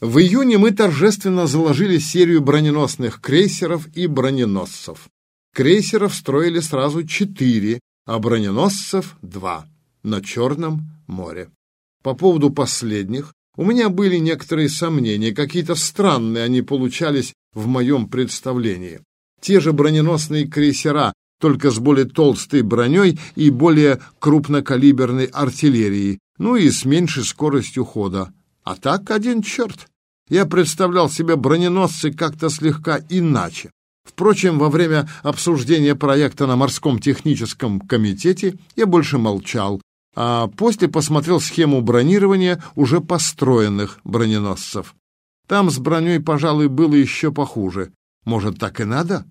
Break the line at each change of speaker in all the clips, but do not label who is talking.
В июне мы торжественно заложили серию броненосных крейсеров и броненосцев. Крейсеров строили сразу четыре, а броненосцев — два на Черном море. По поводу последних у меня были некоторые сомнения, какие-то странные они получались в моем представлении. Те же броненосные крейсера, только с более толстой броней и более крупнокалиберной артиллерией, ну и с меньшей скоростью хода. А так один черт. Я представлял себе броненосцы как-то слегка иначе. Впрочем, во время обсуждения проекта на морском техническом комитете я больше молчал, а после посмотрел схему бронирования уже построенных броненосцев. Там с броней, пожалуй, было еще похуже. Может, так и надо?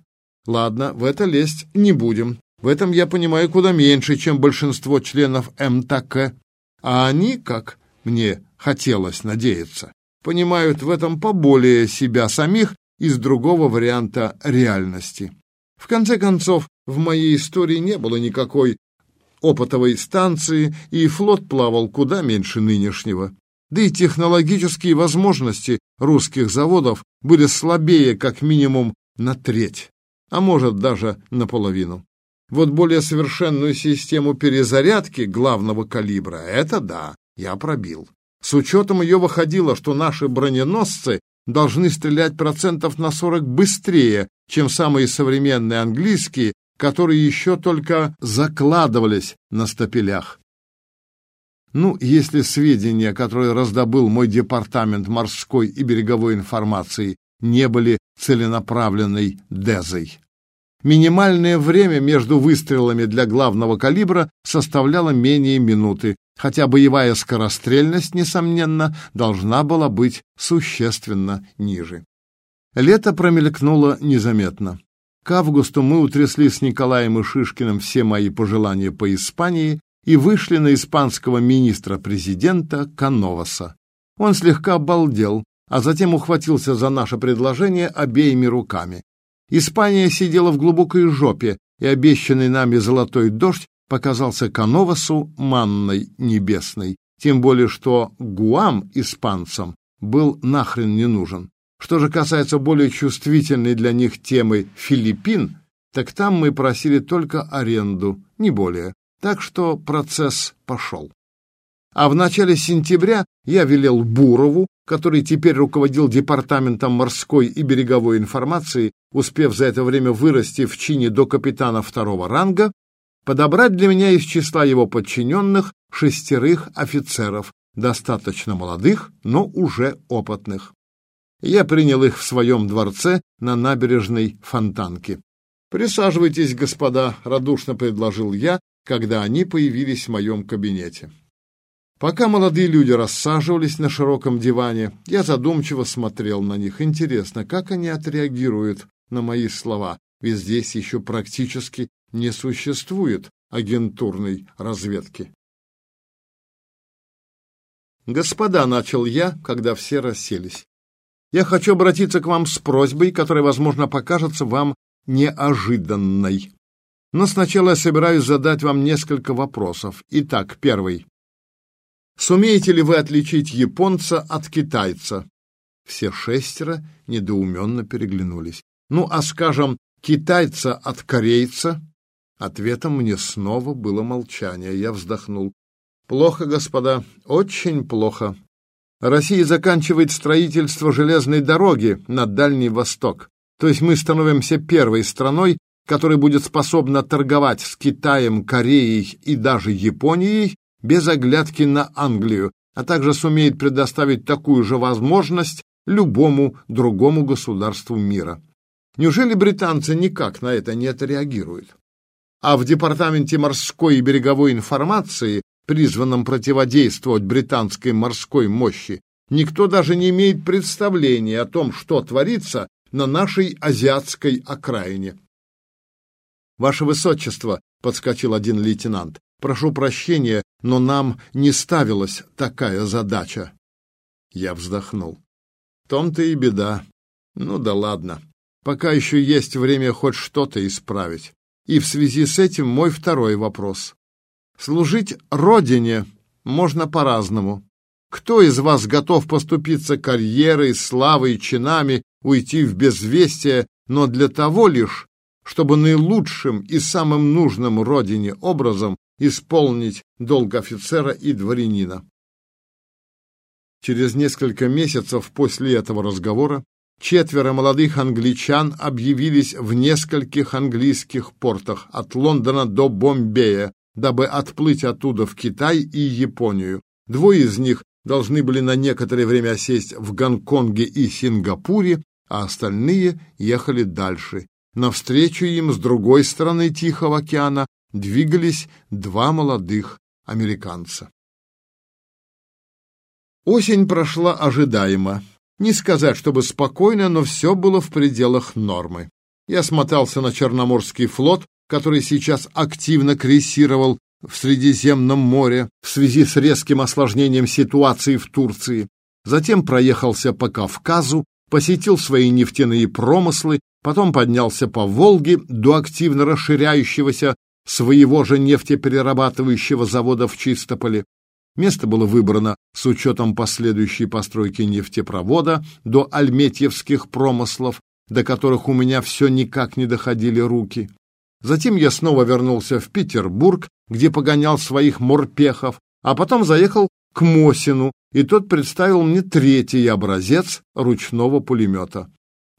Ладно, в это лезть не будем. В этом я понимаю куда меньше, чем большинство членов МТК. А они, как мне хотелось надеяться, понимают в этом поболее себя самих из другого варианта реальности. В конце концов, в моей истории не было никакой опытовой станции, и флот плавал куда меньше нынешнего. Да и технологические возможности русских заводов были слабее как минимум на треть, а может даже наполовину. Вот более совершенную систему перезарядки главного калибра — это да, я пробил. С учетом ее выходило, что наши броненосцы должны стрелять процентов на 40 быстрее, чем самые современные английские которые еще только закладывались на стапелях. Ну, если сведения, которые раздобыл мой департамент морской и береговой информации, не были целенаправленной дезой. Минимальное время между выстрелами для главного калибра составляло менее минуты, хотя боевая скорострельность, несомненно, должна была быть существенно ниже. Лето промелькнуло незаметно. К августу мы утрясли с Николаем и Шишкиным все мои пожелания по Испании и вышли на испанского министра-президента Кановаса. Он слегка обалдел, а затем ухватился за наше предложение обеими руками. Испания сидела в глубокой жопе, и обещанный нами золотой дождь показался Кановасу манной небесной, тем более что Гуам испанцам был нахрен не нужен. Что же касается более чувствительной для них темы Филиппин, так там мы просили только аренду, не более. Так что процесс пошел. А в начале сентября я велел Бурову, который теперь руководил департаментом морской и береговой информации, успев за это время вырасти в чине до капитана второго ранга, подобрать для меня из числа его подчиненных шестерых офицеров, достаточно молодых, но уже опытных. Я принял их в своем дворце на набережной Фонтанке. «Присаживайтесь, господа», — радушно предложил я, когда они появились в моем кабинете. Пока молодые люди рассаживались на широком диване, я задумчиво смотрел на них. Интересно, как они отреагируют на мои слова, ведь здесь еще практически не существует агентурной разведки. «Господа», — начал я, когда все расселись, я хочу обратиться к вам с просьбой, которая, возможно, покажется вам неожиданной. Но сначала я собираюсь задать вам несколько вопросов. Итак, первый. Сумеете ли вы отличить японца от китайца? Все шестеро недоуменно переглянулись. Ну, а скажем, китайца от корейца? Ответом мне снова было молчание. Я вздохнул. Плохо, господа, очень плохо. Россия заканчивает строительство железной дороги на Дальний Восток. То есть мы становимся первой страной, которая будет способна торговать с Китаем, Кореей и даже Японией без оглядки на Англию, а также сумеет предоставить такую же возможность любому другому государству мира. Неужели британцы никак на это не отреагируют? А в Департаменте морской и береговой информации призванном противодействовать британской морской мощи, никто даже не имеет представления о том, что творится на нашей азиатской окраине. «Ваше Высочество», — подскочил один лейтенант, — «прошу прощения, но нам не ставилась такая задача». Я вздохнул. «В том-то и беда. Ну да ладно. Пока еще есть время хоть что-то исправить. И в связи с этим мой второй вопрос. Служить Родине можно по-разному. Кто из вас готов поступиться карьерой, славой, чинами, уйти в безвестие, но для того лишь, чтобы наилучшим и самым нужным родине образом исполнить долг офицера и дворянина? Через несколько месяцев после этого разговора четверо молодых англичан объявились в нескольких английских портах от Лондона до Бомбея, дабы отплыть оттуда в Китай и Японию. Двое из них должны были на некоторое время осесть в Гонконге и Сингапуре, а остальные ехали дальше. Навстречу им с другой стороны Тихого океана двигались два молодых американца. Осень прошла ожидаемо. Не сказать, чтобы спокойно, но все было в пределах нормы. Я смотался на Черноморский флот, который сейчас активно крейсировал в Средиземном море в связи с резким осложнением ситуации в Турции. Затем проехался по Кавказу, посетил свои нефтяные промыслы, потом поднялся по Волге до активно расширяющегося своего же нефтеперерабатывающего завода в Чистополе, Место было выбрано с учетом последующей постройки нефтепровода до альметьевских промыслов, до которых у меня все никак не доходили руки. Затем я снова вернулся в Петербург, где погонял своих морпехов, а потом заехал к Мосину, и тот представил мне третий образец ручного пулемета.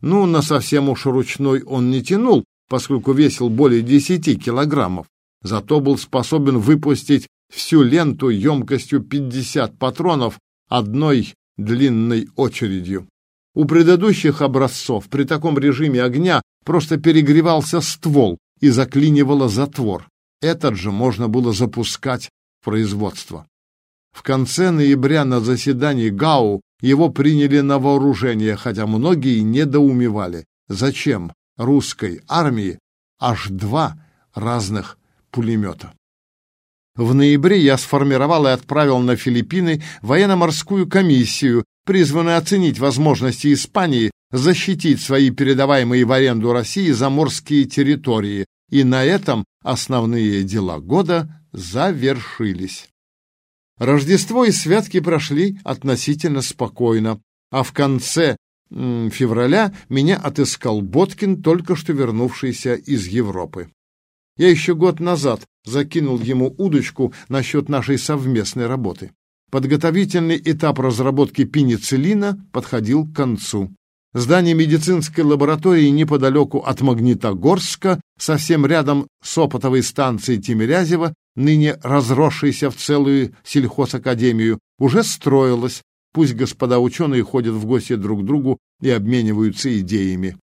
Ну, на совсем уж ручной он не тянул, поскольку весил более десяти килограммов, зато был способен выпустить всю ленту емкостью 50 патронов одной длинной очередью. У предыдущих образцов при таком режиме огня просто перегревался ствол и заклинивало затвор. Этот же можно было запускать в производство. В конце ноября на заседании ГАУ его приняли на вооружение, хотя многие недоумевали, зачем русской армии аж два разных пулемета. В ноябре я сформировал и отправил на Филиппины военно-морскую комиссию, призванную оценить возможности Испании защитить свои передаваемые в аренду России заморские территории, и на этом основные дела года завершились. Рождество и святки прошли относительно спокойно, а в конце февраля меня отыскал Боткин, только что вернувшийся из Европы. Я еще год назад закинул ему удочку насчет нашей совместной работы. Подготовительный этап разработки пенициллина подходил к концу. Здание медицинской лаборатории неподалеку от Магнитогорска, совсем рядом с опытовой станцией Тимирязева, ныне разросшейся в целую сельхозакадемию, уже строилось. Пусть господа ученые ходят в гости друг к другу и обмениваются идеями.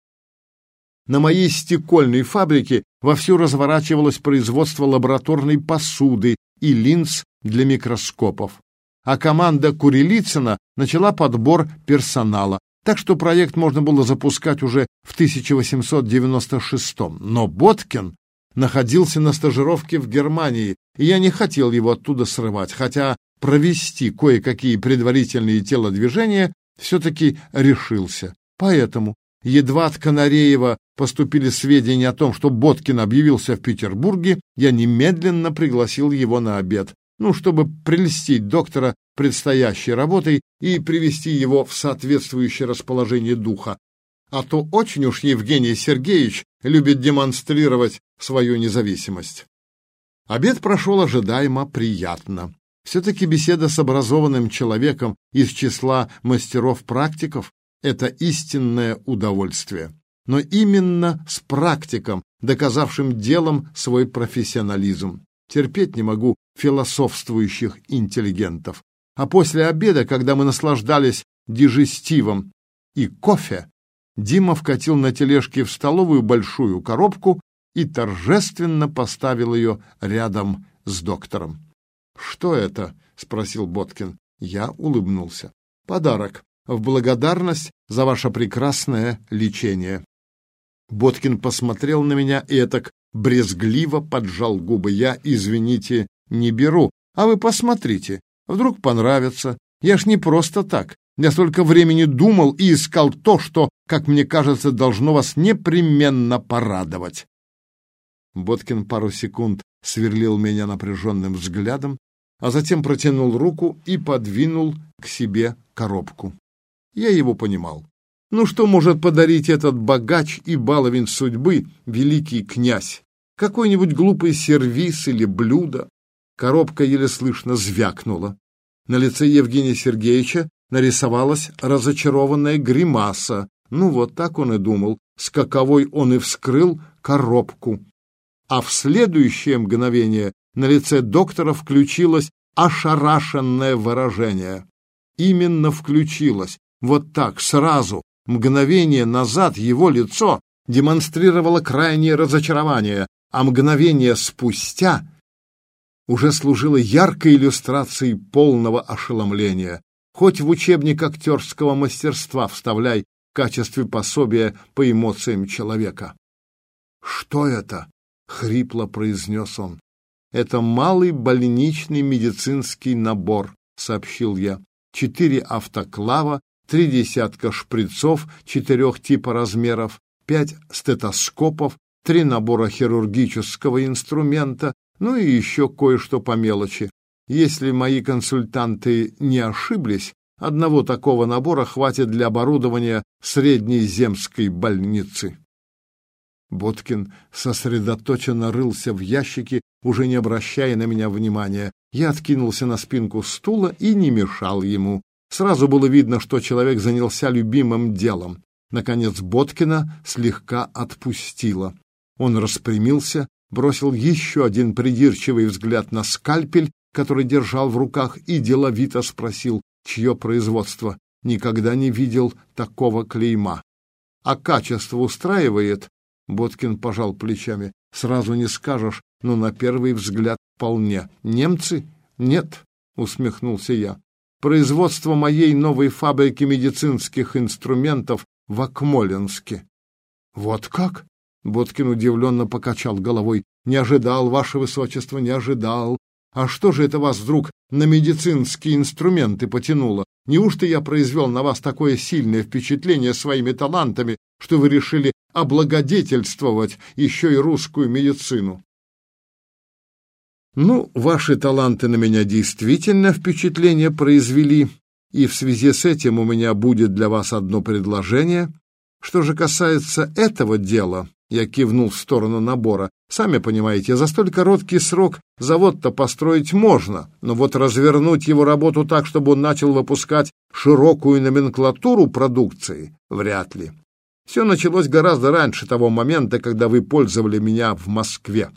На моей стекольной фабрике вовсю разворачивалось производство лабораторной посуды и линз для микроскопов. А команда Курилицына начала подбор персонала, так что проект можно было запускать уже в 1896 -м. Но Боткин находился на стажировке в Германии, и я не хотел его оттуда срывать, хотя провести кое-какие предварительные телодвижения все-таки решился. Поэтому Едва от Канареева поступили сведения о том, что Боткин объявился в Петербурге, я немедленно пригласил его на обед, ну, чтобы прельстить доктора предстоящей работой и привести его в соответствующее расположение духа. А то очень уж Евгений Сергеевич любит демонстрировать свою независимость. Обед прошел ожидаемо приятно. Все-таки беседа с образованным человеком из числа мастеров-практиков это истинное удовольствие. Но именно с практиком, доказавшим делом свой профессионализм. Терпеть не могу философствующих интеллигентов. А после обеда, когда мы наслаждались дижестивом и кофе, Дима вкатил на тележке в столовую большую коробку и торжественно поставил ее рядом с доктором. «Что это?» — спросил Боткин. Я улыбнулся. «Подарок в благодарность за ваше прекрасное лечение». Боткин посмотрел на меня и так брезгливо поджал губы. «Я, извините, не беру, а вы посмотрите, вдруг понравится. Я ж не просто так. Я столько времени думал и искал то, что, как мне кажется, должно вас непременно порадовать». Боткин пару секунд сверлил меня напряженным взглядом, а затем протянул руку и подвинул к себе коробку. Я его понимал. Ну что может подарить этот богач и баловень судьбы, великий князь? Какой-нибудь глупый сервиз или блюдо? Коробка еле слышно звякнула. На лице Евгения Сергеевича нарисовалась разочарованная гримаса. Ну вот так он и думал, с каковой он и вскрыл коробку. А в следующее мгновение на лице доктора включилось ошарашенное выражение. Именно включилось, вот так, сразу, мгновение назад его лицо демонстрировало крайнее разочарование, а мгновение спустя уже служило яркой иллюстрацией полного ошеломления. Хоть в учебник актерского мастерства вставляй в качестве пособия по эмоциям человека. «Что это?» — хрипло произнес он. «Это малый больничный медицинский набор», — сообщил я. «Четыре автоклава, три десятка шприцов четырех типа размеров, пять стетоскопов, три набора хирургического инструмента, ну и еще кое-что по мелочи. Если мои консультанты не ошиблись, одного такого набора хватит для оборудования средней земской больницы. Боткин сосредоточенно рылся в ящике, уже не обращая на меня внимания. Я откинулся на спинку стула и не мешал ему. Сразу было видно, что человек занялся любимым делом. Наконец Боткина слегка отпустила. Он распрямился, бросил еще один придирчивый взгляд на скальпель, который держал в руках, и деловито спросил, чье производство. Никогда не видел такого клейма. А качество устраивает? Боткин пожал плечами. Сразу не скажешь, но на первый взгляд вполне. Немцы? Нет, усмехнулся я. Производство моей новой фабрики медицинских инструментов в Акмолинске. Вот как? Боткин удивленно покачал головой. Не ожидал, ваше высочество, не ожидал. А что же это вас вдруг на медицинские инструменты потянуло? Неужто я произвел на вас такое сильное впечатление своими талантами, что вы решили облагодетельствовать еще и русскую медицину? Ну, ваши таланты на меня действительно впечатление произвели, и в связи с этим у меня будет для вас одно предложение. Что же касается этого дела, я кивнул в сторону набора. Сами понимаете, за столь короткий срок завод-то построить можно, но вот развернуть его работу так, чтобы он начал выпускать широкую номенклатуру продукции, вряд ли. Все началось гораздо раньше того момента, когда вы пользовали меня в Москве.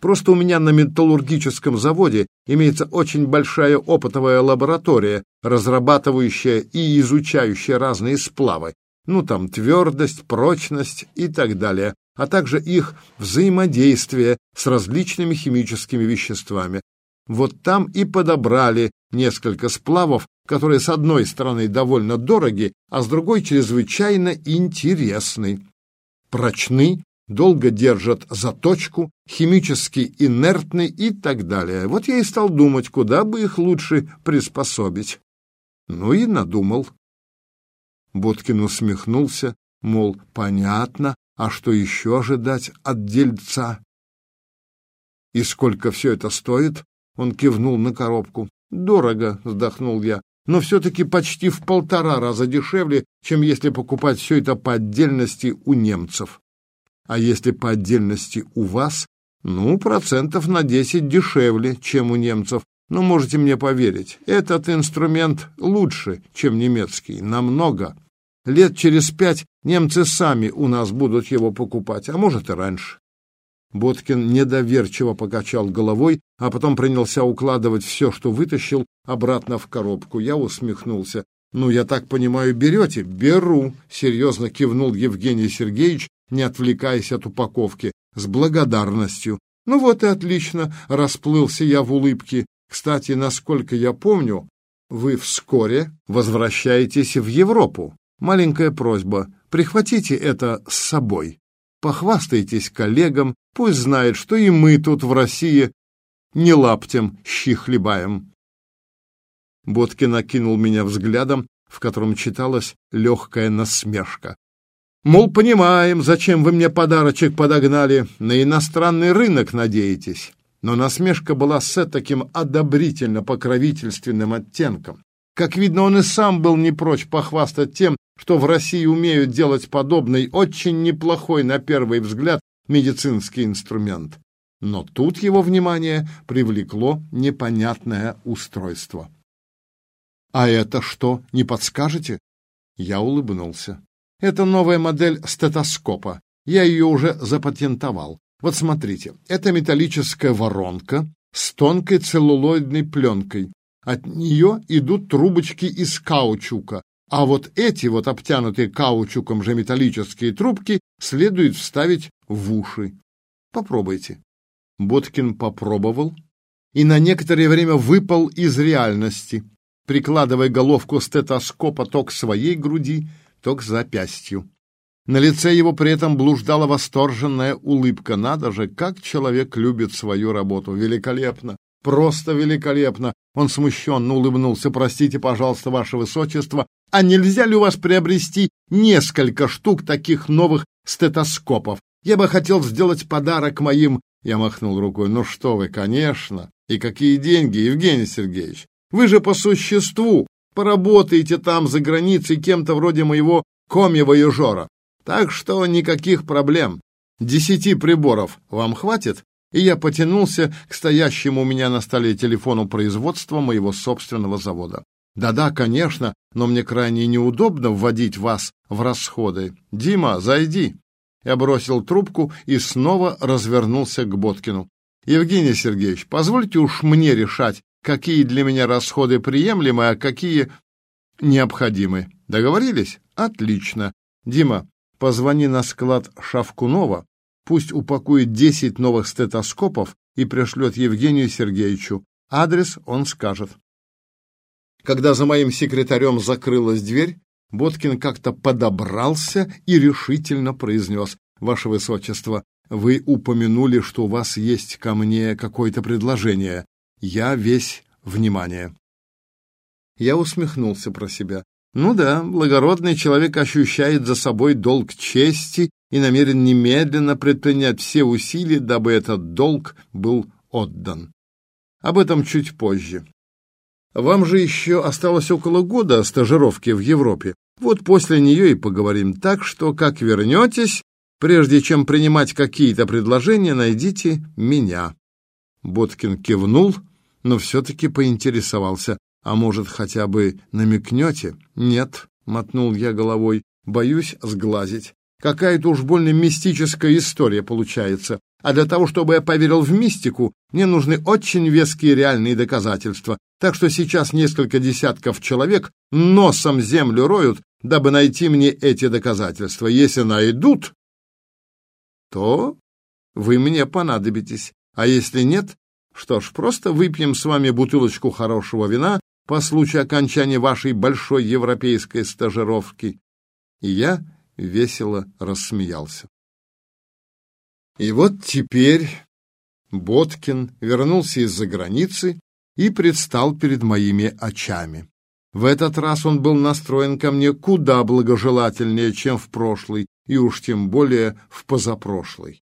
Просто у меня на металлургическом заводе имеется очень большая опытовая лаборатория, разрабатывающая и изучающая разные сплавы, ну там твердость, прочность и так далее, а также их взаимодействие с различными химическими веществами. Вот там и подобрали несколько сплавов, которые с одной стороны довольно дороги, а с другой чрезвычайно интересны. Прочны, долго держат заточку, химически инертны и так далее. Вот я и стал думать, куда бы их лучше приспособить. Ну и надумал. Боткин усмехнулся, мол, понятно, а что еще ожидать от дельца? «И сколько все это стоит?» Он кивнул на коробку. «Дорого», — вздохнул я, «но все-таки почти в полтора раза дешевле, чем если покупать все это по отдельности у немцев. А если по отдельности у вас, ну, процентов на десять дешевле, чем у немцев. Но можете мне поверить, этот инструмент лучше, чем немецкий, намного. Лет через пять немцы сами у нас будут его покупать, а может и раньше. Боткин недоверчиво покачал головой, а потом принялся укладывать все, что вытащил, обратно в коробку. Я усмехнулся. «Ну, я так понимаю, берете?» «Беру», — серьезно кивнул Евгений Сергеевич, не отвлекаясь от упаковки, с благодарностью. «Ну вот и отлично», — расплылся я в улыбке. «Кстати, насколько я помню, вы вскоре возвращаетесь в Европу. Маленькая просьба, прихватите это с собой. Похвастайтесь коллегам, пусть знает, что и мы тут в России не лаптем щи хлебаем. Боткин окинул меня взглядом, в котором читалась легкая насмешка. Мол, понимаем, зачем вы мне подарочек подогнали, на иностранный рынок надеетесь. но насмешка была с таким одобрительно-покровительственным оттенком. Как видно, он и сам был не прочь похвастать тем, что в России умеют делать подобный, очень неплохой на первый взгляд медицинский инструмент. Но тут его внимание привлекло непонятное устройство. «А это что, не подскажете?» Я улыбнулся. «Это новая модель стетоскопа. Я ее уже запатентовал. Вот смотрите, это металлическая воронка с тонкой целлулоидной пленкой. От нее идут трубочки из каучука, а вот эти вот обтянутые каучуком же металлические трубки следует вставить в уши. Попробуйте. Боткин попробовал и на некоторое время выпал из реальности, прикладывая головку стетоскопа то к своей груди, то к запястью. На лице его при этом блуждала восторженная улыбка. Надо же, как человек любит свою работу. Великолепно! Просто великолепно! Он смущенно улыбнулся. «Простите, пожалуйста, ваше высочество, а нельзя ли у вас приобрести несколько штук таких новых стетоскопов? Я бы хотел сделать подарок моим...» Я махнул рукой. «Ну что вы, конечно! И какие деньги, Евгений Сергеевич! Вы же по существу поработаете там за границей кем-то вроде моего комьего-южора. Так что никаких проблем. Десяти приборов вам хватит?» И я потянулся к стоящему у меня на столе телефону производства моего собственного завода. «Да-да, конечно, но мне крайне неудобно вводить вас в расходы. Дима, зайди!» Я бросил трубку и снова развернулся к Боткину. «Евгений Сергеевич, позвольте уж мне решать, какие для меня расходы приемлемы, а какие необходимы. Договорились? Отлично. Дима, Позвони на склад Шавкунова, пусть упакует 10 новых стетоскопов и пришлет Евгению Сергеевичу. Адрес он скажет. Когда за моим секретарем закрылась дверь, Боткин как-то подобрался и решительно произнес. «Ваше Высочество, вы упомянули, что у вас есть ко мне какое-то предложение. Я весь внимание». Я усмехнулся про себя. Ну да, благородный человек ощущает за собой долг чести и намерен немедленно предпринять все усилия, дабы этот долг был отдан. Об этом чуть позже. Вам же еще осталось около года стажировки в Европе. Вот после нее и поговорим. Так что, как вернетесь, прежде чем принимать какие-то предложения, найдите меня. Боткин кивнул, но все-таки поинтересовался. А может, хотя бы намекнете? Нет, мотнул я головой, боюсь сглазить. Какая-то уж больно мистическая история получается. А для того, чтобы я поверил в мистику, мне нужны очень веские реальные доказательства. Так что сейчас несколько десятков человек носом землю роют, дабы найти мне эти доказательства. Если найдут, то вы мне понадобитесь. А если нет, что ж, просто выпьем с вами бутылочку хорошего вина по случаю окончания вашей большой европейской стажировки. И я весело рассмеялся. И вот теперь Боткин вернулся из-за границы и предстал перед моими очами. В этот раз он был настроен ко мне куда благожелательнее, чем в прошлый, и уж тем более в позапрошлый.